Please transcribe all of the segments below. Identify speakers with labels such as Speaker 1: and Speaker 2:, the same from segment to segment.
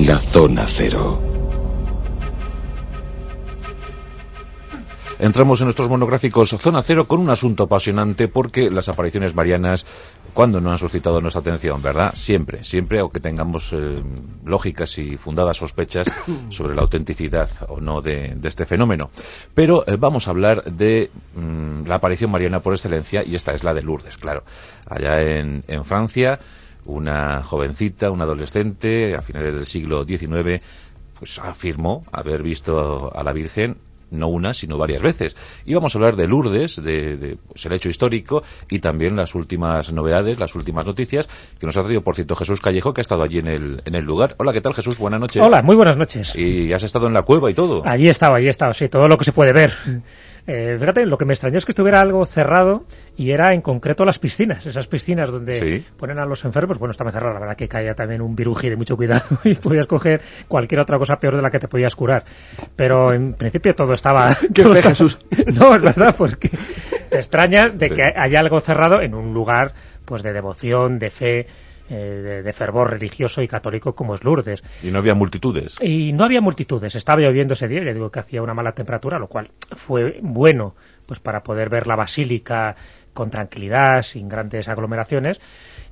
Speaker 1: en la zona cero.
Speaker 2: Entramos en nuestros monográficos Zona Cero con un asunto apasionante porque las apariciones marianas, cuando no han suscitado nuestra atención, ¿verdad? Siempre, siempre, aunque tengamos eh, lógicas y fundadas sospechas sobre la autenticidad o no de, este fenómeno. Pero eh, vamos a hablar de mm, la aparición mariana por excelencia y esta es la de Lourdes, claro. Allá en, en Francia, una jovencita, una adolescente, a finales del siglo XIX, pues afirmó haber visto a la Virgen no una, sino varias veces. Y vamos a hablar de Lourdes, de, pues, el hecho histórico y también las últimas novedades, las últimas noticias que nos ha traído, por cierto, Jesús Callejo, que ha estado allí en el, en el lugar. Hola, ¿qué tal, Jesús? Buenas noches.
Speaker 3: Hola, muy buenas noches.
Speaker 2: Y has estado en la cueva y todo.
Speaker 3: Allí he estado, allí he estado, sí, todo lo que se puede ver. Eh, fíjate, lo que me extrañó es que estuviera algo cerrado y era en concreto las piscinas, esas piscinas donde ponen a los enfermos, bueno, estaba cerrado, la verdad que caía también un viruji de mucho cuidado y podías coger cualquier otra cosa peor de la que te podías curar. Pero en principio todo estaba...
Speaker 2: ¿Qué Jesús?
Speaker 3: No, es verdad, porque te extraña de que haya algo cerrado en un lugar pues de devoción, de fe, eh, de, fervor religioso y católico como es Lourdes.
Speaker 2: ¿Y no había multitudes?
Speaker 3: Y no había multitudes. Estaba lloviendo ese día, ya digo que hacía una mala temperatura, lo cual fue bueno pues para poder ver la basílica con tranquilidad, sin grandes aglomeraciones.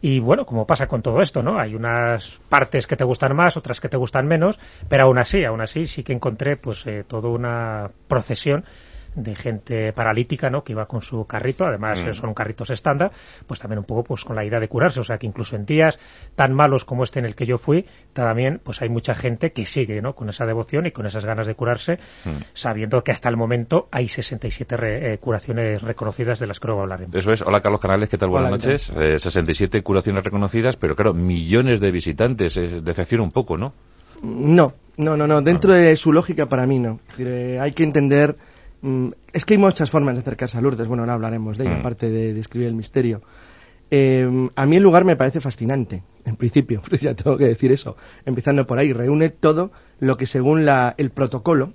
Speaker 3: Y bueno, como pasa con todo esto, ¿no? Hay unas partes que te gustan más, otras que te gustan menos, pero aún así, aún así sí que encontré pues eh, toda una procesión de gente paralítica, ¿no? Que iba con su carrito, además mm. son carritos estándar, pues también un poco pues con la idea de curarse, o sea que incluso en días tan malos como este en el que yo fui, también pues hay mucha gente que sigue, ¿no? Con esa devoción y con esas ganas de curarse, mm. sabiendo que hasta el momento hay 67 eh, curaciones reconocidas de las que luego hablaremos.
Speaker 2: Eso es. Hola Carlos Canales, ¿qué tal? Buenas noches. 67 eh, curaciones reconocidas, pero claro, millones de visitantes, eh, decepciona un poco, ¿no?
Speaker 4: No, no, no, no. Dentro de su lógica, para mí no. hay que entender es que hay muchas formas de acercarse a Lourdes, bueno, ahora hablaremos de ello, mm. aparte de describir el misterio. Eh, a mí el lugar me parece fascinante, en principio, ya tengo que decir eso, empezando por ahí, reúne todo lo que según la, el protocolo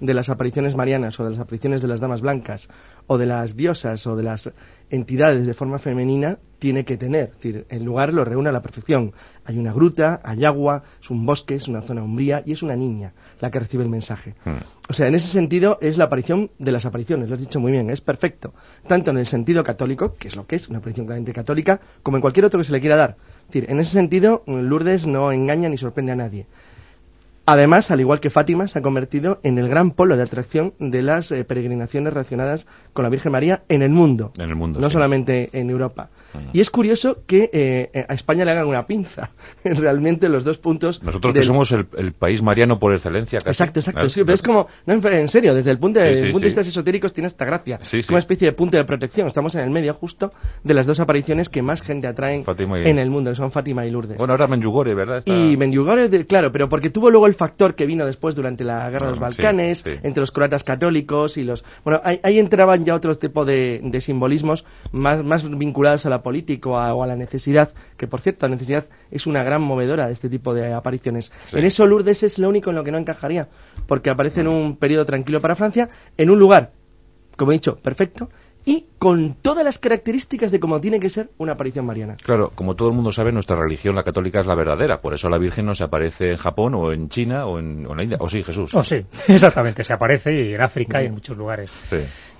Speaker 4: de las apariciones marianas o de las apariciones de las damas blancas o de las diosas o de las entidades de forma femenina tiene que tener. Es decir, el lugar lo reúne a la perfección. Hay una gruta, hay agua, es un bosque, es una zona umbría y es una niña la que recibe el mensaje. Hmm. O sea, en ese sentido es la aparición de las apariciones, lo has dicho muy bien, es perfecto. Tanto en el sentido católico, que es lo que es, una aparición claramente católica, como en cualquier otro que se le quiera dar. Es decir, en ese sentido, Lourdes no engaña ni sorprende a nadie. Además, al igual que Fátima, se ha convertido en el gran polo de atracción de las eh, peregrinaciones relacionadas con la Virgen María en el mundo.
Speaker 2: En el mundo.
Speaker 4: No solamente en Europa. Y es curioso que eh, a España le hagan una pinza. Realmente los dos puntos.
Speaker 2: Nosotros que somos el, país mariano por excelencia. Casi.
Speaker 4: Exacto, exacto. Sí, pero es como, no, en serio, desde el punto de, vista esotéricos tiene esta gracia. es una especie de punto de protección. Estamos en el medio justo de las dos apariciones que más gente atraen en el mundo, que son Fátima y Lourdes.
Speaker 2: Bueno, ahora Menjugore, ¿verdad?
Speaker 4: Y Menjugore, claro, pero porque tuvo luego el factor que vino después durante la guerra de los Balcanes, entre los croatas católicos y los. Bueno, ahí, entraban ya otro tipo de, simbolismos más, más vinculados a la política o a, la necesidad, que por cierto, la necesidad es una gran movedora de este tipo de apariciones. En eso Lourdes es lo único en lo que no encajaría, porque aparece en un periodo tranquilo para Francia, en un lugar, como he dicho, perfecto, y con todas las características de cómo tiene que ser una aparición mariana.
Speaker 2: Claro, como todo el mundo sabe, nuestra religión, la católica, es la verdadera. Por eso la Virgen no se aparece en Japón o en China o en, la India. ¿O sí, Jesús?
Speaker 3: O sí, exactamente. Se aparece y en África y en muchos lugares.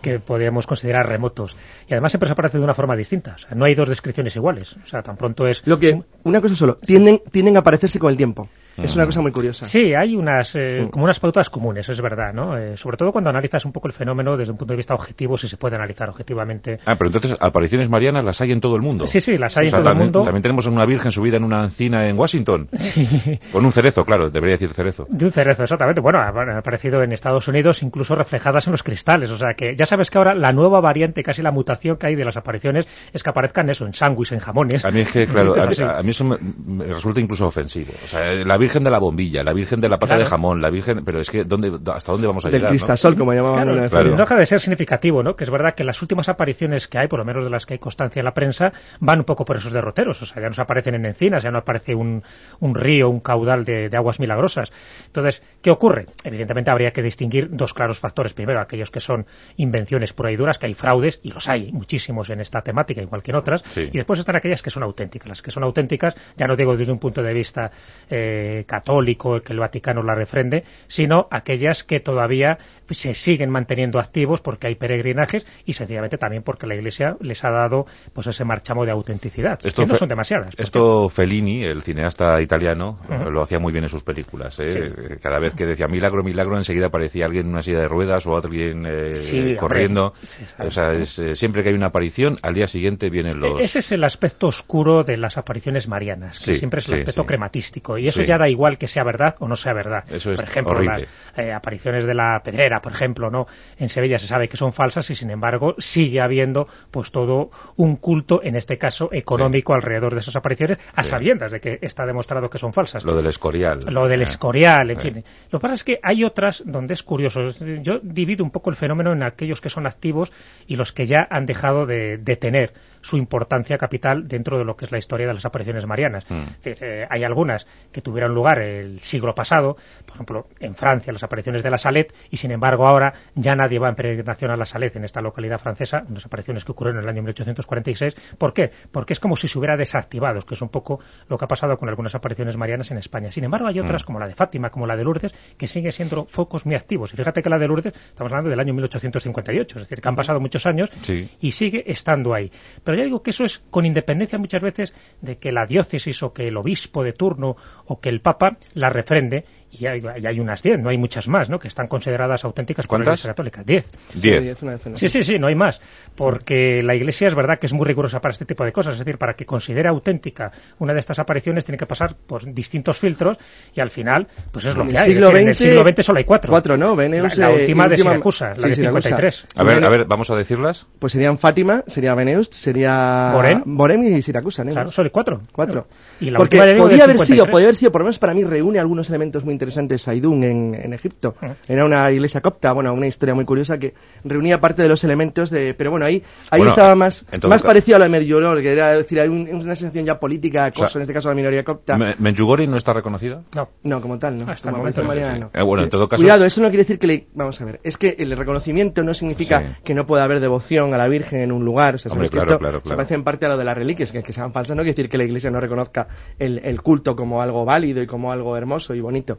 Speaker 3: que podríamos considerar remotos. Y además siempre se aparece de una forma distinta. O sea, no hay dos descripciones iguales. O sea, tan pronto es...
Speaker 4: Lo que, una cosa solo, tienden, tienden a aparecerse con el tiempo. Es una cosa muy curiosa.
Speaker 3: Sí, hay unas, eh, mm. como unas pautas comunes, es verdad, ¿no? Eh, sobre todo cuando analizas un poco el fenómeno desde un punto de vista objetivo, si se puede analizar objetivamente.
Speaker 2: Ah, pero entonces apariciones marianas las hay en todo el mundo.
Speaker 3: Sí, sí, las hay en todo el mundo.
Speaker 2: También tenemos una virgen subida en una encina en Washington. Sí. Con un cerezo, claro, debería decir cerezo.
Speaker 3: De un cerezo, exactamente. Bueno, ha aparecido en Estados Unidos incluso reflejadas en los cristales. O sea que ya sabes que ahora la nueva variante, casi la mutación que hay de las apariciones, es que aparezcan eso, en sándwich, en jamones.
Speaker 2: A mí es que, claro, a, mí eso me resulta incluso ofensivo. O sea, la virgen de la bombilla la Virgen de la Pata de Jamón, la Virgen... Pero es que, ¿dónde, ¿hasta dónde vamos a
Speaker 4: llegar? Del cristasol, como llamaban
Speaker 3: claro, claro. No deja de ser significativo, ¿no? Que es verdad que las últimas apariciones que hay, por lo menos de las que hay constancia en la prensa, van un poco por esos derroteros. O sea, ya no aparecen en encinas, ya no aparece un, un río, un caudal de, de aguas milagrosas. Entonces, ¿qué ocurre? Evidentemente habría que distinguir dos claros factores. Primero, aquellos que son invenciones pura y duras, que hay fraudes, y los hay muchísimos en esta temática, igual que en otras. Y después están aquellas que son auténticas. Las que son auténticas, ya no digo desde un punto de vista eh, católico, que el Vaticano la refrende, sino aquellas que todavía se siguen manteniendo activos porque hay peregrinajes y sencillamente también porque la Iglesia les ha dado pues ese marchamo de autenticidad,
Speaker 2: Esto
Speaker 3: que no son demasiadas.
Speaker 2: Esto Fellini, el cineasta italiano, lo hacía muy bien en sus películas. ¿eh?
Speaker 3: Sí.
Speaker 2: Cada vez que decía milagro, milagro, enseguida aparecía alguien en una silla de ruedas o alguien eh,
Speaker 3: Sí, hombre.
Speaker 2: corriendo.
Speaker 3: Sí,
Speaker 2: o sea, es, eh, siempre que hay una aparición, al día siguiente vienen los...
Speaker 3: E-, Ese es el aspecto oscuro de las apariciones marianas, que siempre es el aspecto crematístico. Y eso ya da igual que sea verdad o no sea verdad.
Speaker 2: Eso es
Speaker 3: por ejemplo,
Speaker 2: horrible.
Speaker 3: las eh, apariciones de la Pedrera, por ejemplo, no en Sevilla se sabe que son falsas y sin embargo sigue habiendo pues todo un culto, en este caso económico, alrededor de esas apariciones, a
Speaker 2: Sí.
Speaker 3: sabiendas de que está demostrado que son falsas.
Speaker 2: Lo del Escorial.
Speaker 3: Lo del
Speaker 2: Eh,
Speaker 3: Escorial, en
Speaker 2: eh.
Speaker 3: fin. Lo que pasa es que hay otras donde es curioso. Yo divido un poco el fenómeno en aquellos que son activos y los que ya han dejado de, de tener su importancia capital dentro de lo que es la historia de las apariciones marianas.
Speaker 2: Mm.
Speaker 3: Es decir, eh, hay algunas que tuvieron lugar el siglo pasado, por ejemplo, en Francia, las apariciones de la Salet, y sin embargo ahora ya nadie va en peregrinación a la Salet, en esta localidad francesa, unas apariciones que ocurrieron en el año 1846. ¿Por qué? Porque es como si se hubiera desactivado, que es un poco lo que ha pasado con algunas apariciones marianas en España. Sin embargo, hay otras,
Speaker 2: Mm.
Speaker 3: como la de Fátima, como la de Lourdes, que siguen siendo focos muy activos. Y fíjate que la de Lourdes, estamos hablando del año 1858, es decir, que han pasado muchos años
Speaker 2: Sí.
Speaker 3: y sigue estando ahí. Pero ya digo que eso es con independencia muchas veces de que la diócesis o que el obispo de turno o que el papa la refrende y hay, y hay unas 10, no hay muchas más, ¿no? Que están consideradas auténticas por la
Speaker 2: ¿Cuántas?
Speaker 3: Iglesia Católica. 10.
Speaker 2: Diez.
Speaker 4: una decena.
Speaker 3: Sí, sí, sí, no hay más. Porque la Iglesia es verdad que es muy rigurosa para este tipo de cosas. Es decir, para que considere auténtica una de estas apariciones tiene que pasar por distintos filtros y al final, pues es lo
Speaker 4: En
Speaker 3: que
Speaker 4: el
Speaker 3: hay.
Speaker 4: Siglo
Speaker 3: decir, en el
Speaker 4: XX,
Speaker 3: siglo XX solo hay cuatro.
Speaker 4: Cuatro, ¿no? Beneus,
Speaker 3: la, la
Speaker 4: eh,
Speaker 3: última de
Speaker 4: última-
Speaker 3: Siracusa, la
Speaker 4: sí,
Speaker 3: de
Speaker 4: Siracusa.
Speaker 3: 53.
Speaker 2: A ver, a ver, vamos a decirlas.
Speaker 4: Pues serían Fátima, sería Beneust, sería
Speaker 3: Borén.
Speaker 4: Borén y Siracusa, ¿no?
Speaker 3: Claro, solo hay cuatro.
Speaker 4: Cuatro.
Speaker 3: Y la
Speaker 4: Porque
Speaker 3: última, digo,
Speaker 4: podía haber sido,
Speaker 3: 53.
Speaker 4: podía haber sido, por lo menos para mí, reúne algunos elementos muy interesantes Saidún en, en Egipto.
Speaker 3: Ah.
Speaker 4: Era una iglesia copta, bueno, una historia muy curiosa que reunía parte de los elementos de, pero bueno, ahí, ahí
Speaker 2: Bueno,
Speaker 4: estaba más, más parecido a la de Merlloror, que era decir, hay un- una sensación ya política, acoso,
Speaker 2: O sea,
Speaker 4: en este caso la minoría copta.
Speaker 2: Me- ¿Menjugori no está reconocida?
Speaker 3: No.
Speaker 4: No, como tal, no.
Speaker 3: Hasta el
Speaker 4: Como
Speaker 3: momento
Speaker 4: aparición
Speaker 3: no,
Speaker 4: mariana,
Speaker 2: sí.
Speaker 4: no.
Speaker 2: Eh, bueno, en todo caso-
Speaker 4: Cuidado, eso no quiere decir que le... Vamos a ver, es que el reconocimiento no significa
Speaker 2: Sí.
Speaker 4: que no pueda haber devoción a la Virgen en un lugar. O sea,
Speaker 2: Hombre, claro,
Speaker 4: esto
Speaker 2: claro,
Speaker 4: se parece en parte a lo de las reliquias, que, que sean falsas no quiere decir que la Iglesia no reconozca el, el culto como algo válido y como algo hermoso y bonito.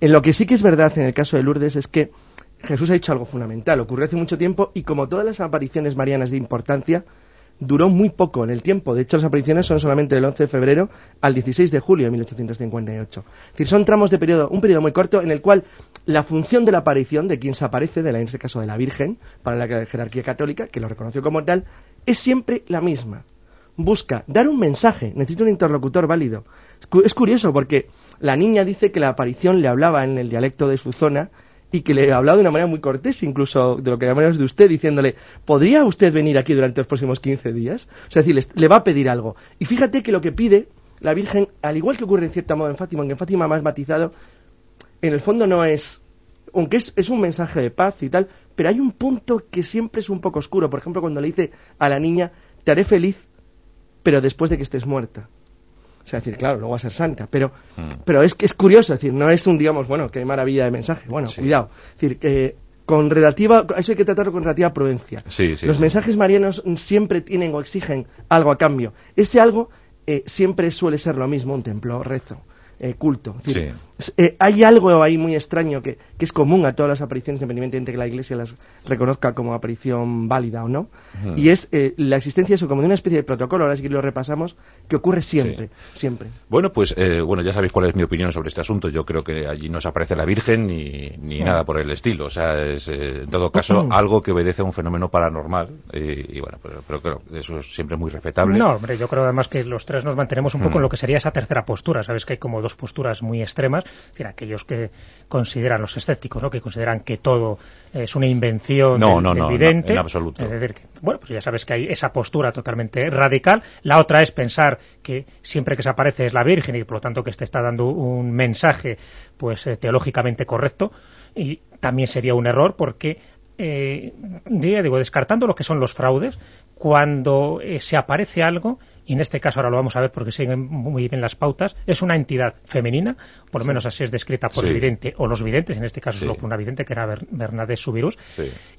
Speaker 4: En lo que sí que es verdad en el caso de Lourdes es que Jesús ha dicho algo fundamental. Ocurrió hace mucho tiempo y como todas las apariciones marianas de importancia, duró muy poco en el tiempo. De hecho, las apariciones son solamente del 11 de febrero al 16 de julio de 1858. Es decir, son tramos de periodo, un periodo muy corto en el cual la función de la aparición, de quien se aparece, de la, en este caso de la Virgen, para la jerarquía católica, que lo reconoció como tal, es siempre la misma. Busca dar un mensaje, necesita un interlocutor válido. Es cu- Es curioso porque la niña dice que la aparición le hablaba en el dialecto de su zona y que le hablaba de una manera muy cortés, incluso de lo que llamamos de usted, diciéndole, ¿podría usted venir aquí durante los próximos 15 días? O sea, es le va a pedir algo. Y fíjate que lo que pide la Virgen, al igual que ocurre en cierto modo en Fátima, aunque en Fátima más matizado, en el fondo no es, aunque es, es un mensaje de paz y tal, pero hay un punto que siempre es un poco oscuro. Por ejemplo, cuando le dice a la niña, te haré feliz, pero después de que estés muerta. O sea, es decir, claro, luego va a ser santa, pero,
Speaker 2: Mm.
Speaker 4: pero es que es curioso, es decir, no es un, digamos, bueno, qué maravilla de mensaje. Bueno,
Speaker 2: Sí.
Speaker 4: cuidado. Es decir, que con relativa, eso hay que tratarlo con relativa prudencia.
Speaker 2: Sí, sí,
Speaker 4: Los mensajes marianos siempre tienen o exigen algo a cambio. Ese algo eh, siempre suele ser lo mismo, un templo, rezo, eh, culto. Es decir, s- eh, hay algo ahí muy extraño que, que es común a todas las apariciones, independientemente de que la Iglesia las reconozca como aparición válida o no, y es eh, la existencia de eso como de una especie de protocolo, ahora sí que lo repasamos, que ocurre siempre, siempre.
Speaker 2: Bueno, pues eh, bueno, ya sabéis cuál es mi opinión sobre este asunto. Yo creo que allí no se aparece la Virgen ni, ni nada por el estilo. O sea, es eh, en todo caso algo que obedece a un fenómeno paranormal. Y, y bueno, pero, pero claro, eso es siempre muy respetable.
Speaker 3: No, hombre, yo creo además que los tres nos mantenemos un poco en lo que sería esa tercera postura. Sabes que hay como dos posturas muy extremas. Es decir, aquellos que consideran, los escépticos, ¿no? que consideran que todo es una invención
Speaker 2: No,
Speaker 3: del,
Speaker 2: no,
Speaker 3: del
Speaker 2: no,
Speaker 3: vidente.
Speaker 2: no, en absoluto.
Speaker 3: Es decir, que, bueno, pues ya sabes que hay esa postura totalmente radical. La otra es pensar que siempre que se aparece es la Virgen y por lo tanto que este está dando un mensaje pues eh, teológicamente correcto. Y también sería un error porque eh, diría, digo, descartando lo que son los fraudes, cuando eh, se aparece algo, y en este caso ahora lo vamos a ver porque siguen muy bien las pautas, es una entidad femenina, por lo menos así es descrita por
Speaker 2: Sí.
Speaker 3: el vidente o los videntes, en este caso
Speaker 2: Sí.
Speaker 3: solo por una vidente que era Ber- Bernadette Subirus,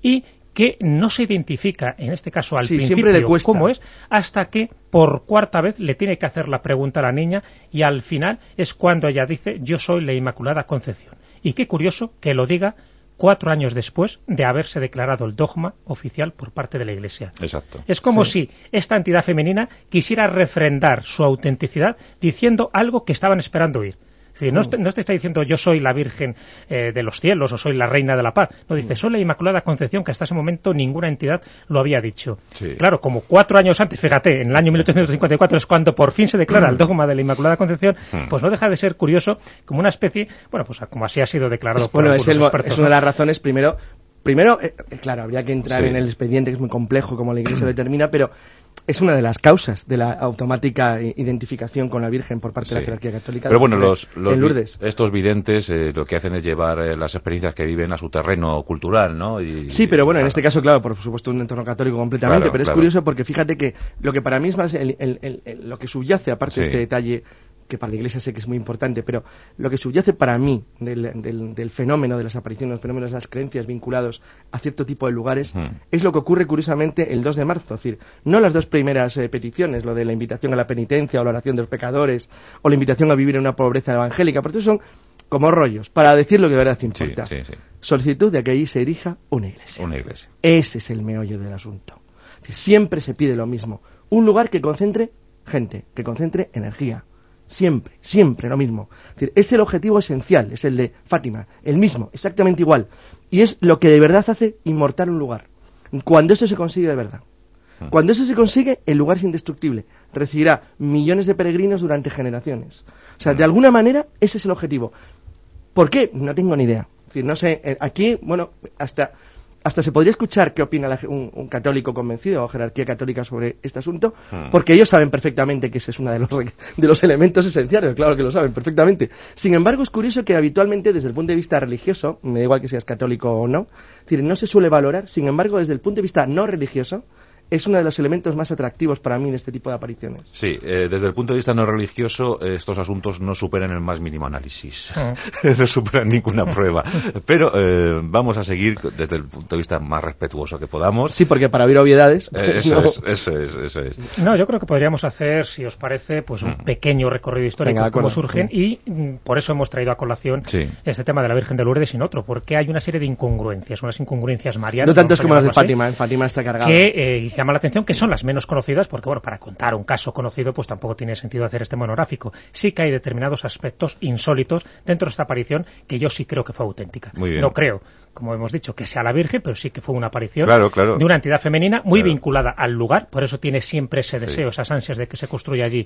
Speaker 3: y que no se identifica, en este caso al
Speaker 4: Sí,
Speaker 3: principio,
Speaker 4: le
Speaker 3: cómo es, hasta que por cuarta vez le tiene que hacer la pregunta a la niña y al final es cuando ella dice yo soy la Inmaculada Concepción. Y qué curioso que lo diga cuatro años después de haberse declarado el dogma oficial por parte de la Iglesia.
Speaker 2: Exacto.
Speaker 3: Es como si esta entidad femenina quisiera refrendar su autenticidad diciendo algo que estaban esperando oír. Es decir, no, te está diciendo yo soy la Virgen eh, de los cielos o soy la Reina de la Paz. No, dice soy la Inmaculada Concepción que hasta ese momento ninguna entidad lo había dicho.
Speaker 2: Sí.
Speaker 3: Claro, como cuatro años antes, fíjate, en el año 1854 es cuando por fin se declara el dogma de la Inmaculada Concepción, pues no deja de ser curioso como una especie, bueno, pues como así ha sido declarado por
Speaker 4: Bueno, es, el
Speaker 3: expertos,
Speaker 4: es una de las razones, primero, primero eh, eh, claro, habría que entrar
Speaker 2: Sí.
Speaker 4: en el expediente, que es muy complejo, como la Iglesia lo determina, pero es una de las causas de la automática identificación con la Virgen por parte de la jerarquía católica.
Speaker 2: Pero bueno,
Speaker 4: en-
Speaker 2: los,
Speaker 4: Lourdes.
Speaker 2: estos videntes eh, lo que hacen es llevar eh, las experiencias que viven a su terreno cultural, ¿no? Y,
Speaker 4: Sí, pero bueno, en este caso, claro, por supuesto, un entorno católico completamente,
Speaker 2: Claro,
Speaker 4: pero es
Speaker 2: claro.
Speaker 4: curioso porque fíjate que lo que para mí es más el- el- el- el- lo que subyace, aparte
Speaker 2: Sí.
Speaker 4: de este detalle, que para la Iglesia sé que es muy importante, pero lo que subyace para mí del, del- del fenómeno de las apariciones, los fenómenos de las creencias vinculados a cierto tipo de lugares,
Speaker 2: Hmm.
Speaker 4: es lo que ocurre curiosamente el 2 de marzo. Es decir, no las dos primeras eh, peticiones, lo de la invitación a la penitencia o la oración de los pecadores, o la invitación a vivir en una pobreza evangélica, porque son como rollos, para decir lo que de verdad importa.
Speaker 2: sí, sí.
Speaker 4: Solicitud de que allí se erija una iglesia.
Speaker 2: Una iglesia.
Speaker 4: Ese es el meollo del asunto. Siempre se pide lo mismo. Un lugar que concentre gente, que concentre energía. Siempre, siempre lo mismo. Es, decir, es el objetivo esencial, es el de Fátima, el mismo, exactamente igual. Y es lo que de verdad hace inmortal un lugar. Cuando esto se consigue de verdad. Cuando eso se consigue, el lugar es indestructible. Recibirá millones de peregrinos durante generaciones. O sea, de alguna manera, ese es el objetivo. ¿Por qué? No tengo ni idea. Es decir, no sé, eh, aquí, bueno, hasta, hasta se podría escuchar qué opina la un, un católico convencido o jerarquía católica sobre este asunto,
Speaker 2: Hmm.
Speaker 4: porque ellos saben perfectamente que ese es uno de los, de los elementos esenciales, claro que lo saben perfectamente. Sin embargo, es curioso que habitualmente, desde el punto de vista religioso, me da igual que seas católico o no, no se suele valorar, sin embargo, desde el punto de vista no religioso, es uno de los elementos más atractivos para mí en este tipo de apariciones.
Speaker 2: Sí, eh, desde el punto de vista no religioso, eh, estos asuntos no superan el más mínimo análisis.
Speaker 3: Ah.
Speaker 2: no superan ninguna prueba. Pero eh, vamos a seguir desde el punto de vista más respetuoso que podamos.
Speaker 4: Sí, porque para oír obviedades...
Speaker 2: Eh, eso,
Speaker 4: no.
Speaker 2: es, eso es, eso es.
Speaker 3: No, yo creo que podríamos hacer, si os parece, pues un
Speaker 2: Mm.
Speaker 3: pequeño recorrido histórico
Speaker 4: Venga, de
Speaker 3: cómo surgen y mm, por eso hemos traído a colación
Speaker 2: Sí.
Speaker 3: este tema de la Virgen de Lourdes sin otro, porque hay una serie de incongruencias, unas incongruencias marianas.
Speaker 4: No
Speaker 3: a
Speaker 4: como las de Fátima, en Fátima está cargado.
Speaker 3: que eh, llama la atención que son las menos conocidas porque bueno para contar un caso conocido pues tampoco tiene sentido hacer este monográfico sí que hay determinados aspectos insólitos dentro de esta aparición que yo sí creo que fue auténtica
Speaker 2: Muy bien.
Speaker 3: no creo como hemos dicho que sea la Virgen pero sí que fue una aparición
Speaker 2: Claro, claro.
Speaker 3: de una entidad femenina muy
Speaker 2: Claro.
Speaker 3: vinculada al lugar por eso tiene siempre ese deseo
Speaker 2: Sí.
Speaker 3: esas ansias de que se construya allí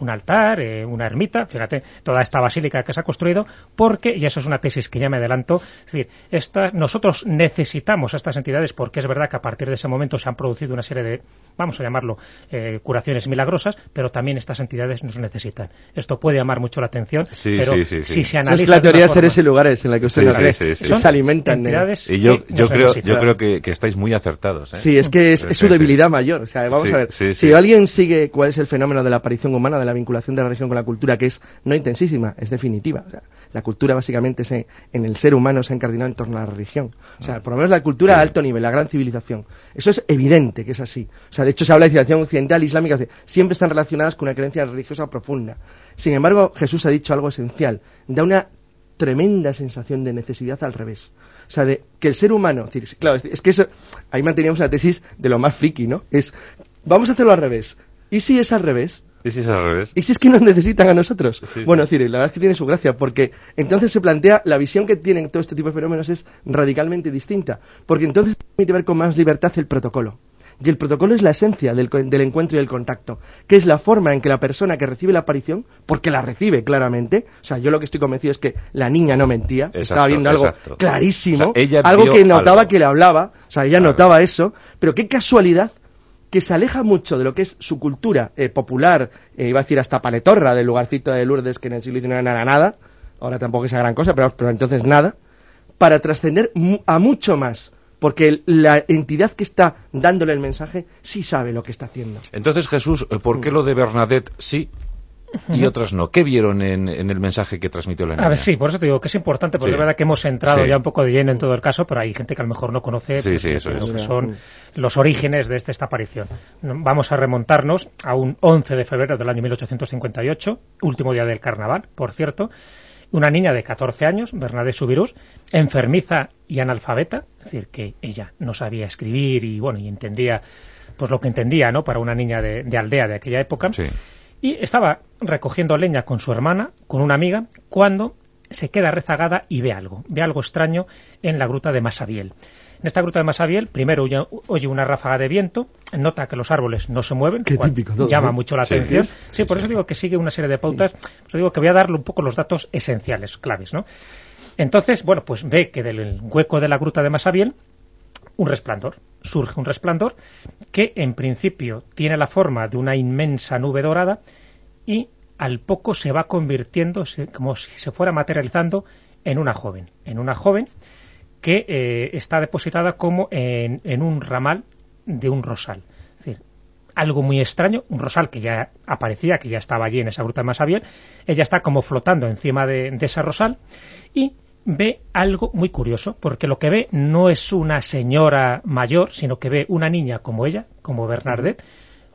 Speaker 3: un altar eh, una ermita fíjate toda esta basílica que se ha construido porque y eso es una tesis que ya me adelanto es decir esta, nosotros necesitamos a estas entidades porque es verdad que a partir de ese momento se han producido una serie de vamos a llamarlo eh, curaciones milagrosas pero también estas entidades nos necesitan esto puede llamar mucho la atención
Speaker 2: Sí,
Speaker 3: pero
Speaker 2: sí, sí, sí.
Speaker 3: si se
Speaker 4: Esa
Speaker 3: analiza
Speaker 4: es la teoría de
Speaker 3: forma-
Speaker 4: seres y lugares en la que usted
Speaker 2: Sí,
Speaker 4: no
Speaker 2: sí,
Speaker 4: cree.
Speaker 2: sí, sí.
Speaker 4: Que se alimentan de...
Speaker 3: entidades
Speaker 2: Y yo, yo creo, yo creo que, que estáis muy acertados. ¿eh?
Speaker 4: Sí, es que es, es su debilidad mayor. O sea, vamos
Speaker 2: Sí,
Speaker 4: a ver.
Speaker 2: sí,
Speaker 4: si
Speaker 2: sí.
Speaker 4: alguien sigue cuál es el fenómeno de la aparición humana, de la vinculación de la religión con la cultura, que es no intensísima, es definitiva. O sea, la cultura básicamente se, en el ser humano se ha encardinado en torno a la religión. O sea, por lo menos la cultura
Speaker 2: Sí.
Speaker 4: a alto nivel, la gran civilización. Eso es evidente que es así. O sea, de hecho se habla de civilización occidental, islámica, de- siempre están relacionadas con una creencia religiosa profunda. Sin embargo, Jesús ha dicho algo esencial. Da una tremenda sensación de necesidad al revés. O sea, de que el ser humano, es decir, claro, es, que eso, ahí manteníamos una tesis de lo más friki, ¿no? Es, vamos a hacerlo al revés. ¿Y si es al revés?
Speaker 2: ¿Y si es al revés?
Speaker 4: ¿Y si es que nos necesitan a nosotros?
Speaker 2: Sí,
Speaker 4: bueno,
Speaker 2: sí.
Speaker 4: la verdad es que tiene su gracia, porque entonces se plantea, la visión que tienen todo este tipo de fenómenos es radicalmente distinta, porque entonces permite ver con más libertad el protocolo. Y el protocolo es la esencia del, del encuentro y del contacto, que es la forma en que la persona que recibe la aparición, porque la recibe claramente, o sea, yo lo que estoy convencido es que la niña no mentía,
Speaker 2: Exacto,
Speaker 4: estaba viendo algo
Speaker 2: exacto.
Speaker 4: clarísimo,
Speaker 2: O sea, ella
Speaker 4: algo que notaba
Speaker 2: algo.
Speaker 4: que le hablaba, o sea, ella
Speaker 2: Claro.
Speaker 4: notaba eso, pero qué casualidad que se aleja mucho de lo que es su cultura eh, popular, eh, iba a decir hasta paletorra del lugarcito de Lourdes que en el siglo XIX no era nada, ahora tampoco es gran cosa, pero, pero entonces nada, para trascender a mucho más, porque la entidad que está dándole el mensaje sí sabe lo que está haciendo.
Speaker 2: Entonces, Jesús, ¿por qué lo de Bernadette sí y otras no. ¿Qué vieron en, el mensaje que transmitió la niña?
Speaker 3: A ver, sí, por eso te digo que es importante, porque es verdad que hemos entrado ya un poco de lleno en todo el caso, pero hay gente que a lo mejor no conoce
Speaker 2: pues,
Speaker 3: lo que son los orígenes de esta, esta aparición. Vamos a remontarnos a un 11 de febrero del año 1858, último día del carnaval, por cierto, una niña de 14 años, Bernadette Subirús, enfermiza y analfabeta, es decir, que ella no sabía escribir y bueno, y entendía pues lo que entendía, ¿no? Para una niña de, aldea de aquella época. Y estaba recogiendo leña con su hermana, con una amiga, cuando se queda rezagada y ve algo, ve algo extraño en la gruta de Masabiel. En esta gruta de Masabiel, primero oye, una ráfaga de viento, nota que los árboles no se mueven,
Speaker 4: Qué típico
Speaker 3: llama mucho la atención. Sí, por eso digo que sigue una serie de pautas, por digo que voy a darle un poco los datos esenciales, claves, ¿no? Entonces, bueno, pues ve que del hueco de la gruta de Masabiel un resplandor, surge un resplandor que en principio tiene la forma de una inmensa nube dorada y al poco se va convirtiendo como si se fuera materializando en una joven, en una joven que eh, está depositada como en, un ramal de un rosal. Es decir, algo muy extraño, un rosal que ya aparecía, que ya estaba allí en esa gruta más bien, ella está como flotando encima de, de ese rosal y ve algo muy curioso, porque lo que ve no es una señora mayor, sino que ve una niña como ella, como Bernadette,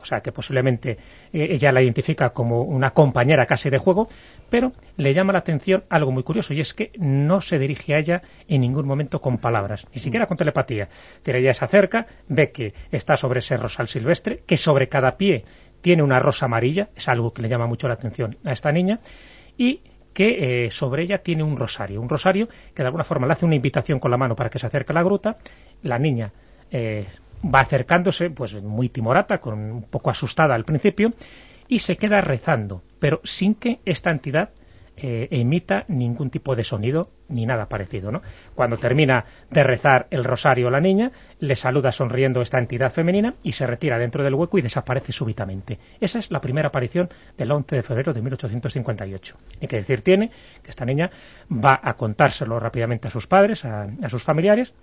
Speaker 3: o sea que posiblemente eh, ella la identifica como una compañera casi de juego, pero le llama la atención algo muy curioso y es que no se dirige a ella en ningún momento con palabras, ni siquiera con telepatía. Pero ella se acerca, ve que está sobre ese rosal silvestre, que sobre cada pie tiene una rosa amarilla, es algo que le llama mucho la atención a esta niña, y que eh, sobre ella tiene un rosario, un rosario que de alguna forma le hace una invitación con la mano para que se acerque a la gruta, la niña eh, va acercándose, pues muy timorata, con un poco asustada al principio, y se queda rezando, pero sin que esta entidad eh, emita ningún tipo de sonido ni nada parecido. ¿no? Cuando termina de rezar el rosario la niña, le saluda sonriendo esta entidad femenina y se retira dentro del hueco y desaparece súbitamente. Esa es la primera aparición del 11 de febrero de 1858. Y que decir tiene que esta niña va a contárselo rápidamente a sus padres, a sus familiares,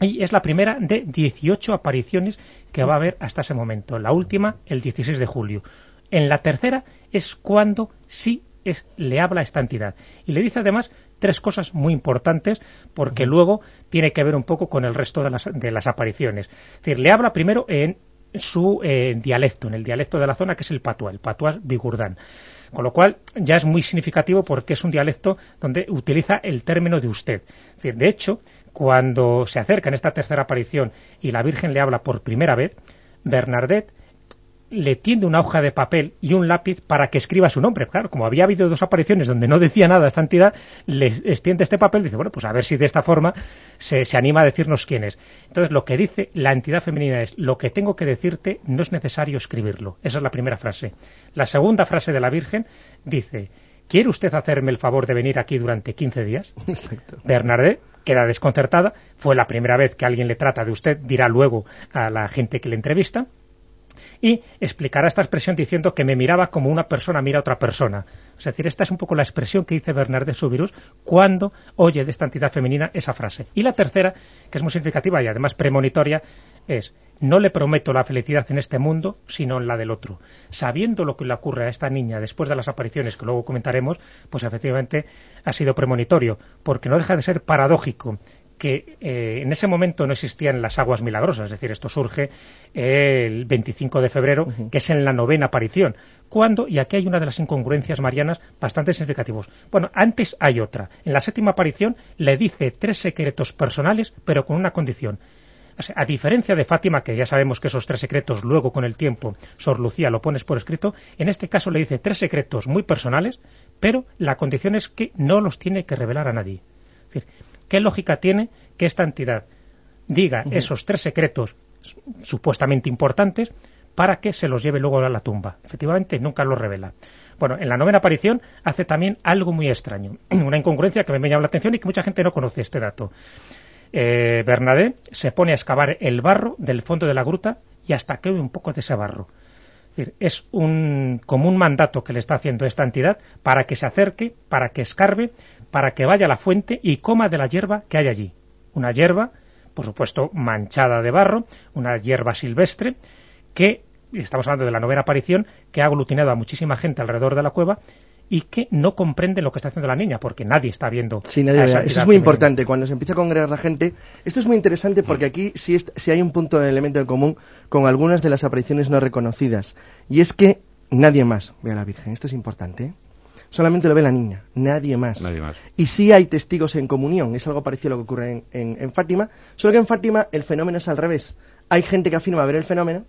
Speaker 3: y es la primera de 18 apariciones que va a haber hasta ese momento. La última, el 16 de julio. En la tercera es cuando sí le habla a esta entidad. Y le dice además tres cosas muy importantes porque luego tiene que ver un poco con el resto de las, de las apariciones. Es decir, le habla primero en su eh, dialecto, en el dialecto de la zona que es el patuá, el patuá bigurdán. Con lo cual ya es muy significativo porque es un dialecto donde utiliza el término de usted. de hecho, cuando se acerca en esta tercera aparición y la Virgen le habla por primera vez, Bernadette le tiende una hoja de papel y un lápiz para que escriba su nombre. Claro, como había habido dos apariciones donde no decía nada esta entidad, le extiende este papel y dice, bueno, pues a ver si de esta forma se, se, anima a decirnos quién es. Entonces, lo que dice la entidad femenina es, lo que tengo que decirte no es necesario escribirlo. Esa es la primera frase. La segunda frase de la Virgen dice, ¿quiere usted hacerme el favor de venir aquí durante 15 días?
Speaker 4: Exacto.
Speaker 3: Bernardet queda desconcertada. Fue la primera vez que alguien le trata de usted, dirá luego a la gente que le entrevista y explicará esta expresión diciendo que me miraba como una persona mira a otra persona. Es decir, esta es un poco la expresión que dice Bernard de Subirus cuando oye de esta entidad femenina esa frase. Y la tercera, que es muy significativa y además premonitoria, es no le prometo la felicidad en este mundo, sino en la del otro. Sabiendo lo que le ocurre a esta niña después de las apariciones que luego comentaremos, pues efectivamente ha sido premonitorio, porque no deja de ser paradójico que eh, en ese momento no existían las aguas milagrosas, es decir, esto surge el 25 de febrero, que es en la novena aparición, cuando, y aquí hay una de las incongruencias marianas bastante significativos. Bueno, antes hay otra. En la séptima aparición le dice tres secretos personales, pero con una condición. A diferencia de Fátima, que ya sabemos que esos tres secretos luego con el tiempo, Sor Lucía lo pones por escrito, en este caso le dice tres secretos muy personales, pero la condición es que no los tiene que revelar a nadie. Es decir, ¿Qué lógica tiene que esta entidad diga esos tres secretos supuestamente importantes para que se los lleve luego a la tumba? Efectivamente, nunca los revela. Bueno, en la novena aparición hace también algo muy extraño, una incongruencia que me llama la atención y que mucha gente no conoce este dato. Eh, Bernadette se pone a excavar el barro del fondo de la gruta y hasta que un poco de ese barro. Es, decir, es un, como un mandato que le está haciendo esta entidad para que se acerque, para que escarbe, para que vaya a la fuente y coma de la hierba que hay allí. Una hierba, por supuesto, manchada de barro, una hierba silvestre, que estamos hablando de la novena aparición, que ha aglutinado a muchísima gente alrededor de la cueva y que no comprenden lo que está haciendo la niña, porque nadie está viendo.
Speaker 4: Sí, nadie Eso es muy importante. Cuando se empieza a congregar la gente, esto es muy interesante porque aquí sí, hay un punto de elemento en común con algunas de las apariciones no reconocidas. Y es que nadie más ve a la Virgen. Esto es importante. ¿eh? Solamente lo ve la niña, nadie más.
Speaker 2: Nadie más.
Speaker 4: Y sí hay testigos en comunión, es algo parecido a lo que ocurre en Fátima, solo que en Fátima el fenómeno es al revés. Hay gente que afirma ver el fenómeno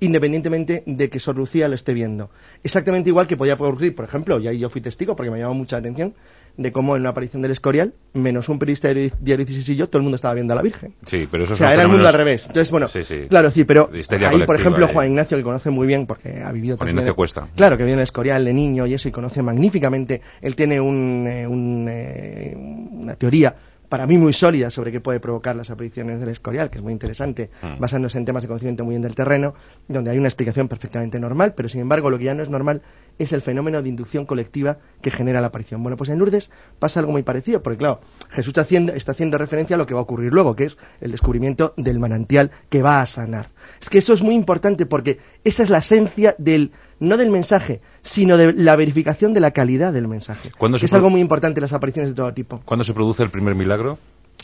Speaker 4: independientemente de que Sor Lucía lo esté viendo. Exactamente igual que podía ocurrir, por ejemplo, y ahí yo fui testigo porque me llamó mucha atención, de cómo en una aparición del Escorial, menos un periodista de Diario 16 y yo, todo el mundo estaba viendo a la Virgen.
Speaker 2: Sí, pero eso
Speaker 4: O sea, era el mundo al revés. Entonces, bueno, claro, sí, pero ahí, por ejemplo, Juan Ignacio, que conoce muy bien, porque ha vivido...
Speaker 2: Juan Ignacio Cuesta.
Speaker 4: Claro, que viene en el Escorial de niño y eso, y conoce magníficamente. Él tiene un, eh, eh, una teoría para mí muy sólida sobre qué puede provocar las apariciones del escorial, que es muy interesante, mm. basándose en temas de conocimiento muy bien del terreno, donde hay una explicación perfectamente normal, pero sin embargo lo que ya no es normal es el fenómeno de inducción colectiva que genera la aparición. Bueno, pues en Lourdes pasa algo muy parecido, porque claro, Jesús está haciendo, está haciendo referencia a lo que va a ocurrir luego, que es el descubrimiento del manantial que va a sanar. Es que eso es muy importante porque esa es la esencia del, no del mensaje, sino de la verificación de la calidad del mensaje. es algo muy importante las apariciones de todo tipo.
Speaker 2: ¿Cuándo se produce el primer milagro?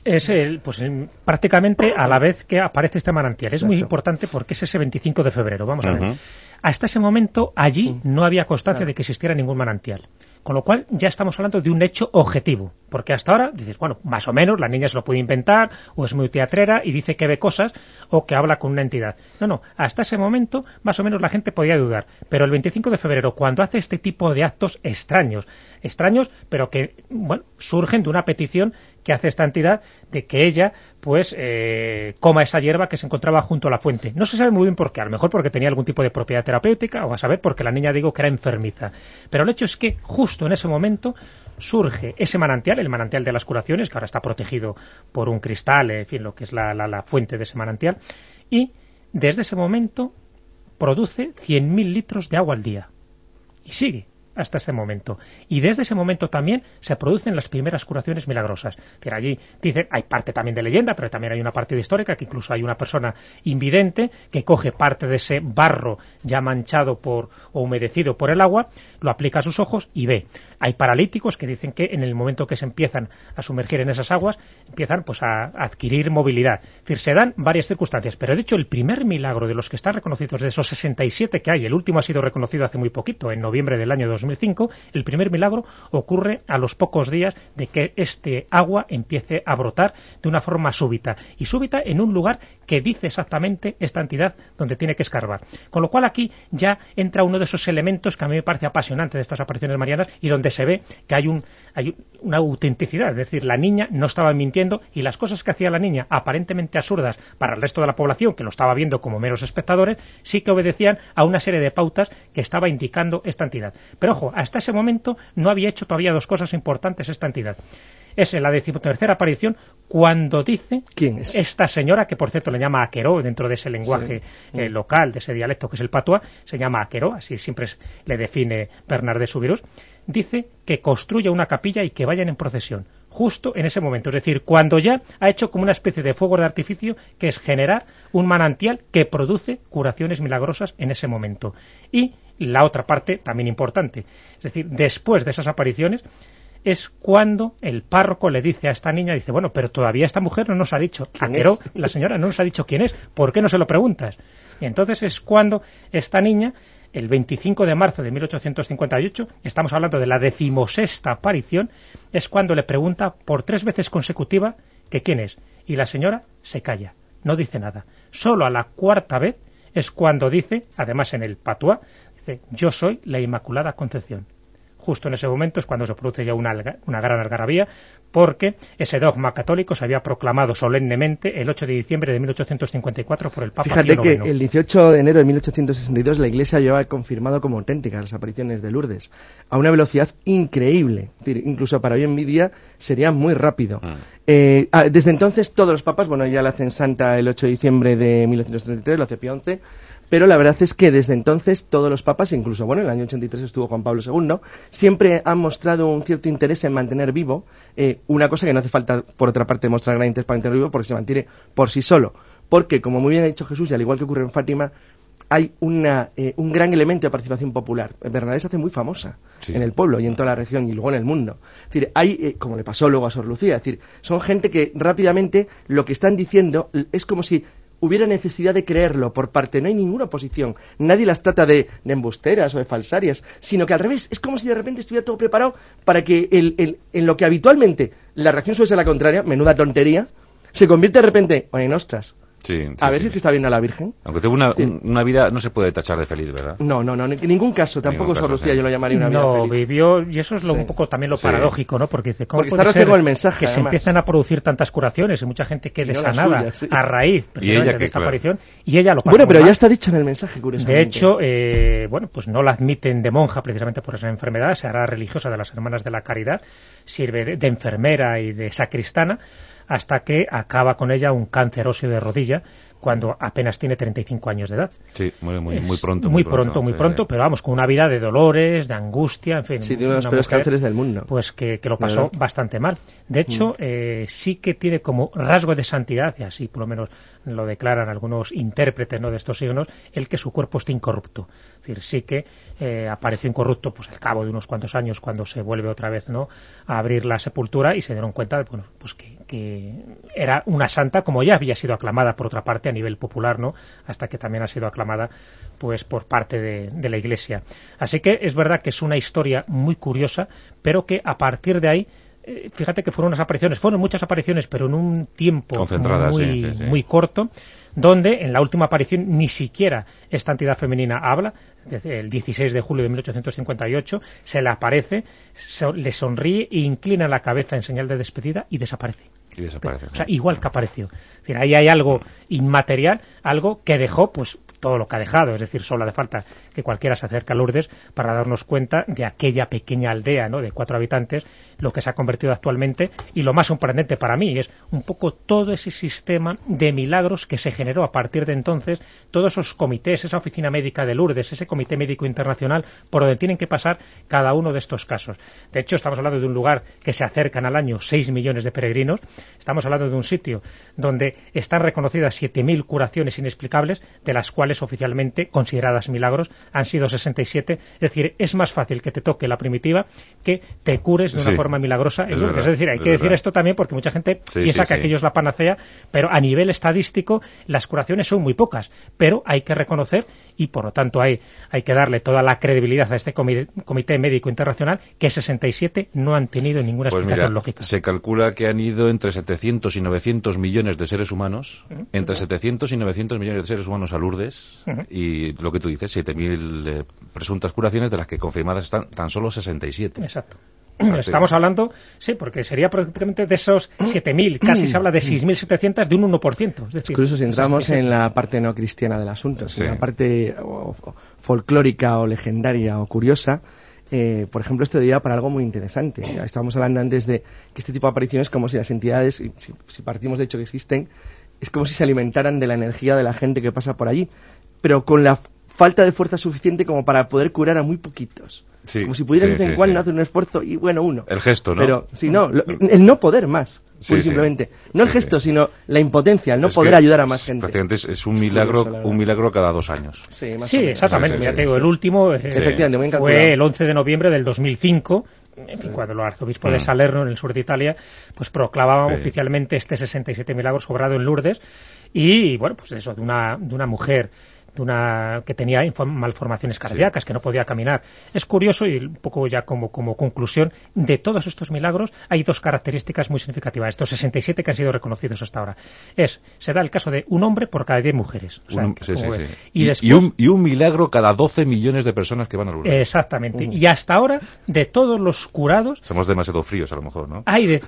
Speaker 3: Es el, pues prácticamente a la vez que aparece este manantial. Es muy importante porque es ese 25 de febrero. Vamos a ver. Hasta ese momento allí no había constancia de que existiera ningún manantial. Con lo cual ya estamos hablando de un hecho objetivo, porque hasta ahora dices, bueno, más o menos la niña se lo puede inventar, o es muy teatrera y dice que ve cosas, o que habla con una entidad. No, no, hasta ese momento más o menos la gente podía dudar. Pero el 25 de febrero, cuando hace este tipo de actos extraños, extraños, pero que, bueno, surgen de una petición que hace esta entidad de que ella pues eh, coma esa hierba que se encontraba junto a la fuente. No se sabe muy bien por qué, a lo mejor porque tenía algún tipo de propiedad terapéutica o a saber porque la niña digo que era enfermiza. Pero el hecho es que justo en ese momento surge ese manantial, el manantial de las curaciones, que ahora está protegido por un cristal, en fin, lo que es la, la fuente de ese manantial, y desde ese momento produce 100.000 litros de agua al día. Y sigue, hasta ese momento. Y desde ese momento también se producen las primeras curaciones milagrosas. Pero allí dicen, hay parte también de leyenda, pero también hay una parte histórica, que incluso hay una persona invidente que coge parte de ese barro ya manchado por, o humedecido por el agua, lo aplica a sus ojos y ve. Hay paralíticos que dicen que en el momento que se empiezan a sumergir en esas aguas, empiezan pues a adquirir movilidad. Es decir, se dan varias circunstancias. Pero de hecho, el primer milagro de los que están reconocidos, de esos 67 que hay, el último ha sido reconocido hace muy poquito, en noviembre del año 2005, el primer milagro ocurre a los pocos días de que este agua empiece a brotar de una forma súbita. Y súbita en un lugar que dice exactamente esta entidad donde tiene que escarbar. Con lo cual aquí ya entra uno de esos elementos que a mí me parece apasionante de estas apariciones marianas y donde se ve que hay, un, hay una autenticidad. Es decir, la niña no estaba mintiendo y las cosas que hacía la niña, aparentemente absurdas para el resto de la población, que lo estaba viendo como meros espectadores, sí que obedecían a una serie de pautas que estaba indicando esta entidad. Pero ojo, hasta ese momento no había hecho todavía dos cosas importantes esta entidad. Es en la decimotercera aparición cuando dice
Speaker 4: ¿Quién es?
Speaker 3: esta señora, que por cierto le llama Aqueró dentro de ese lenguaje eh, local, de ese dialecto que es el patois, se llama Aqueró, así siempre le define Bernard de Subirus, dice que construya una capilla y que vayan en procesión, justo en ese momento. Es decir, cuando ya ha hecho como una especie de fuego de artificio que es generar un manantial que produce curaciones milagrosas en ese momento. Y la otra parte, también importante, es decir, después de esas apariciones, es cuando el párroco le dice a esta niña, dice, bueno, pero todavía esta mujer no nos ha dicho, Aqueró, la señora no nos ha dicho quién es, ¿por qué no se lo preguntas? Y entonces es cuando esta niña el 25 de marzo de 1858, estamos hablando de la decimosexta aparición, es cuando le pregunta por tres veces consecutiva que quién es. Y la señora se calla, no dice nada. Solo a la cuarta vez es cuando dice, además en el patuá, dice, yo soy la Inmaculada Concepción justo en ese momento es cuando se produce ya una, una gran algarabía, porque ese dogma católico se había proclamado solemnemente el 8 de diciembre de 1854 por el Papa
Speaker 4: Fíjate que el 18 de enero de 1862 la Iglesia llevaba confirmado como auténticas las apariciones de Lourdes, a una velocidad increíble. incluso para hoy en día sería muy rápido. Mm. Eh, ah, desde entonces todos los papas, bueno, ya la hacen santa el 8 de diciembre de 1933, lo hace Pío XI, pero la verdad es que desde entonces todos los papas, incluso bueno, en el año 83 estuvo Juan Pablo II, siempre han mostrado un cierto interés en mantener vivo eh, una cosa que no hace falta, por otra parte, mostrar gran interés para mantener vivo porque se mantiene por sí solo. Porque, como muy bien ha dicho Jesús, y al igual que ocurre en Fátima, hay una, eh, un gran elemento de participación popular. Bernadette se hace muy famosa
Speaker 2: Sí.
Speaker 4: en el pueblo y en toda la región y luego en el mundo. Es decir, hay, eh, como le pasó luego a Sor Lucía, es decir, son gente que rápidamente lo que están diciendo es como si hubiera necesidad de creerlo por parte, no hay ninguna oposición, nadie las trata de, embusteras o de falsarias, sino que al revés, es como si de repente estuviera todo preparado para que el- el- en lo que habitualmente la reacción suele ser la contraria, menuda tontería, se convierte de repente en ostras.
Speaker 2: Sí, sí,
Speaker 4: A ver
Speaker 2: sí.
Speaker 4: si es que está viendo a la Virgen.
Speaker 2: Aunque tuvo una, una vida, no se puede tachar de feliz, ¿verdad?
Speaker 4: No, no, no, en ningún caso, tampoco
Speaker 2: Ningún
Speaker 4: Sor
Speaker 2: caso,
Speaker 4: Lucía
Speaker 2: sí.
Speaker 4: yo lo llamaría una vida
Speaker 3: no,
Speaker 4: feliz.
Speaker 3: vivió, y eso es lo,
Speaker 4: Sí.
Speaker 3: un poco también lo
Speaker 2: Sí.
Speaker 3: paradójico, ¿no? Porque, dice, ¿cómo
Speaker 4: Porque
Speaker 3: puede
Speaker 4: está
Speaker 3: ser
Speaker 4: el mensaje,
Speaker 3: que se
Speaker 4: además.
Speaker 3: empiezan a producir tantas curaciones y mucha gente quede
Speaker 4: Y no
Speaker 3: sanada
Speaker 4: suya, sí.
Speaker 3: a raíz precisamente,
Speaker 2: ella
Speaker 3: de
Speaker 2: qué,
Speaker 3: esta
Speaker 2: claro.
Speaker 3: aparición y ella lo pasa
Speaker 4: Bueno, pero
Speaker 3: mal.
Speaker 4: ya está dicho en el mensaje, curiosamente.
Speaker 3: De hecho, eh, bueno, pues no la admiten de monja precisamente por esa enfermedad, se hará religiosa de las Hermanas de la Caridad, sirve de, de enfermera y de sacristana, hasta que acaba con ella un cáncer óseo de rodilla cuando apenas tiene 35 años de edad.
Speaker 2: Sí, muy, muy,
Speaker 3: Es
Speaker 2: muy pronto.
Speaker 3: Muy pronto, muy
Speaker 2: sí,
Speaker 3: pronto,
Speaker 2: sí.
Speaker 3: pero vamos, con una vida de dolores, de angustia, en fin.
Speaker 4: Sí, tiene uno de los peores cánceres del mundo.
Speaker 3: Pues que, que lo pasó
Speaker 4: ¿Verdad?
Speaker 3: bastante mal. De hecho, eh, sí que tiene como rasgo de santidad, y así por lo menos lo declaran algunos intérpretes ¿no? de estos signos, el que su cuerpo esté incorrupto. Es decir, sí que eh, apareció incorrupto pues al cabo de unos cuantos años cuando se vuelve otra vez ¿no? a abrir la sepultura y se dieron cuenta de, bueno, pues que, que era una santa como ya había sido aclamada por otra parte a nivel popular, ¿no? hasta que también ha sido aclamada pues por parte de, de la Iglesia. Así que es verdad que es una historia muy curiosa, pero que a partir de ahí eh, fíjate que fueron unas apariciones, fueron muchas apariciones, pero en un tiempo muy,
Speaker 2: sí, sí, sí.
Speaker 3: muy corto, donde en la última aparición ni siquiera esta entidad femenina habla, desde el 16 de julio de 1858, se le aparece, so- le sonríe e inclina la cabeza en señal de despedida y desaparece.
Speaker 2: Y desaparece.
Speaker 3: O sea, igual que apareció. Es decir, ahí hay algo inmaterial, algo que dejó, pues, todo lo que ha dejado. Es decir, solo hace falta que cualquiera se acerque a Lourdes para darnos cuenta de aquella pequeña aldea, ¿no? De cuatro habitantes, lo que se ha convertido actualmente. Y lo más sorprendente para mí es un poco todo ese sistema de milagros que se generó a partir de entonces, todos esos comités, esa oficina médica de Lourdes, ese comité médico internacional, por donde tienen que pasar cada uno de estos casos. De hecho, estamos hablando de un lugar que se acercan al año 6 millones de peregrinos. Estamos hablando de un sitio donde están reconocidas 7.000 curaciones inexplicables, de las cuales oficialmente consideradas milagros han sido 67. Es decir, es más fácil que te toque la primitiva que te cures de una
Speaker 2: Sí,
Speaker 3: forma milagrosa. en
Speaker 2: es verdad,
Speaker 3: es decir, hay
Speaker 2: es
Speaker 3: que decir esto también porque mucha gente
Speaker 2: Sí,
Speaker 3: piensa
Speaker 2: sí,
Speaker 3: que aquello es la panacea, pero a nivel estadístico las curaciones son muy pocas. Pero hay que reconocer, y por lo tanto hay, hay que darle toda la credibilidad a este comi- Comité Médico Internacional, que 67 no han tenido ninguna
Speaker 2: Pues
Speaker 3: explicación
Speaker 2: mira,
Speaker 3: lógica.
Speaker 2: se calcula que han ido entre 700 y 900 millones de seres humanos, entre 700 y 900 millones de seres humanos a Lourdes, Y lo que tú dices, 7.000 eh, presuntas curaciones, de las que confirmadas están tan solo 67.
Speaker 3: Exacto.
Speaker 2: sea,
Speaker 3: Estamos hablando, sí, porque sería prácticamente de esos 7.000, casi se habla de 6.700, de un 1%. Es decir,
Speaker 4: Incluso si entramos
Speaker 3: 67.
Speaker 4: en la parte no cristiana del asunto,
Speaker 2: Sí.
Speaker 4: en la parte o- o folclórica o legendaria o curiosa, eh, por ejemplo, esto diría para algo muy interesante. Estábamos hablando antes de que este tipo de apariciones, como si las entidades, si, si partimos de hecho que existen, es como si se alimentaran de la energía de la gente que pasa por allí, pero con la falta de fuerza suficiente como para poder curar a muy poquitos.
Speaker 2: Sí,
Speaker 4: como si pudieras
Speaker 2: sí,
Speaker 4: de vez en
Speaker 2: sí,
Speaker 4: cuando hacer un esfuerzo y bueno, uno.
Speaker 2: El gesto, ¿no?
Speaker 4: Pero, si no, lo- el no poder más,
Speaker 2: Sí,
Speaker 4: simplemente. No el
Speaker 2: Sí,
Speaker 4: gesto,
Speaker 2: sí.
Speaker 4: sino la impotencia, el no
Speaker 2: Es
Speaker 4: poder ayudar a más gente.
Speaker 2: Prácticamente es, es un
Speaker 4: Es
Speaker 2: milagro,
Speaker 4: curioso,
Speaker 2: un milagro cada dos años.
Speaker 4: Sí, más
Speaker 3: Sí,
Speaker 4: o menos.
Speaker 3: exactamente.
Speaker 2: Sí, sí,
Speaker 3: Mira,
Speaker 2: sí,
Speaker 3: te digo,
Speaker 2: sí.
Speaker 3: el último eh,
Speaker 4: Efectivamente, muy bien
Speaker 3: fue el 11 de noviembre del 2005, en fin, cuando el arzobispo de
Speaker 2: Mm.
Speaker 3: Salerno, en el sur de Italia, pues proclamaba
Speaker 2: Sí.
Speaker 3: oficialmente este 67 milagros obrado en Lourdes y, bueno, pues eso, de una, de una mujer de una que tenía malformaciones cardíacas, que no podía caminar. Es curioso y un poco ya como, como conclusión de todos estos milagros hay dos características muy significativas. Estos 67 que han sido reconocidos hasta ahora. Es, se da el caso de un hombre por cada 10 mujeres. O sea,
Speaker 2: Un- sí, sí, sí.
Speaker 3: Y, después,
Speaker 2: y un, y un milagro cada 12 millones de personas que van a Lourdes.
Speaker 3: Exactamente. Y hasta ahora, de todos los curados,
Speaker 2: Somos demasiado fríos, a lo mejor, ¿no?
Speaker 3: hay de...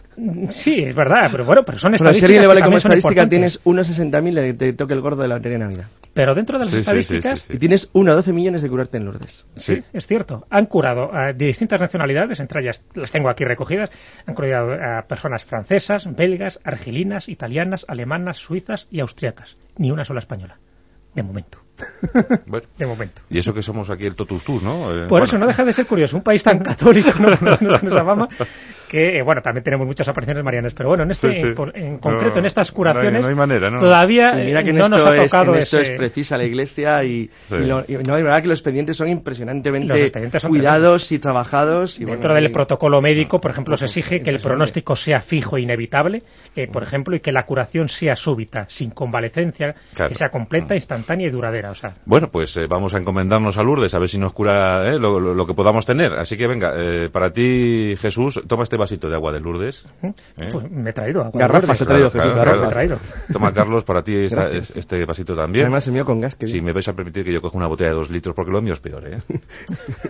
Speaker 3: Sí, es verdad, pero bueno, pero son
Speaker 4: si
Speaker 3: estadísticas
Speaker 4: alguien le vale
Speaker 3: que
Speaker 4: como estadística, tienes 1,60.000 le te toque el gordo de la lotería de Navidad.
Speaker 3: Pero dentro de las
Speaker 2: Sí, sí, sí,
Speaker 3: estadísticas,
Speaker 2: sí,
Speaker 4: Y tienes 1 a 12 millones de curarte en Lourdes.
Speaker 3: Sí, es cierto. Han curado a, de distintas nacionalidades, entre ellas las tengo aquí recogidas, han curado a personas francesas, belgas, argelinas, italianas, alemanas, suizas y austriacas. Ni una sola española, de momento.
Speaker 2: Bueno,
Speaker 3: de momento.
Speaker 2: y eso que somos aquí el totus tus, ¿no? Eh,
Speaker 3: Por
Speaker 2: bueno.
Speaker 3: eso no deja de ser curioso, un país tan católico nos, amama, que, eh, bueno, también tenemos muchas apariciones marianas, pero bueno, en este,
Speaker 2: Sí, sí.
Speaker 3: en, concreto,
Speaker 2: No,
Speaker 3: en estas
Speaker 2: no hay-
Speaker 3: curaciones,
Speaker 2: no hay manera, ¿no?
Speaker 3: todavía
Speaker 4: mira que
Speaker 3: eh,
Speaker 4: en
Speaker 3: no
Speaker 4: esto,
Speaker 3: nos ha
Speaker 4: es,
Speaker 3: tocado
Speaker 4: en esto
Speaker 3: ese...
Speaker 4: es precisa la iglesia y,
Speaker 2: Sí.
Speaker 4: y lo- y no, de verdad que los expedientes son
Speaker 3: Los
Speaker 4: impresionantemente
Speaker 3: expedientes son
Speaker 4: cuidados y trabajados. Y
Speaker 3: Dentro
Speaker 4: bueno,
Speaker 3: del
Speaker 4: y-
Speaker 3: protocolo médico, por ejemplo, se exige que el pronóstico sea fijo e inevitable, eh, por ejemplo, y que la curación sea súbita, sin convalecencia,
Speaker 2: Claro.
Speaker 3: que sea completa, instantánea y duradera. O sea,
Speaker 2: Bueno, pues eh, vamos a encomendarnos a Lourdes a ver si nos cura eh, lo, lo- lo que podamos tener. Así que venga, eh, para ti, Jesús, toma este vasito de agua de Lourdes. ¿Eh?
Speaker 3: pues me he traído agua.
Speaker 4: Garrafas he traído, Jesús,
Speaker 3: Garrafas
Speaker 4: garrafas.
Speaker 3: he traído.
Speaker 2: Toma, Carlos, para ti esta- es- este vasito también.
Speaker 4: Además el mío con gas. que
Speaker 2: Si me vais a permitir que yo coja una botella de dos litros, porque lo mío es peor, ¿eh?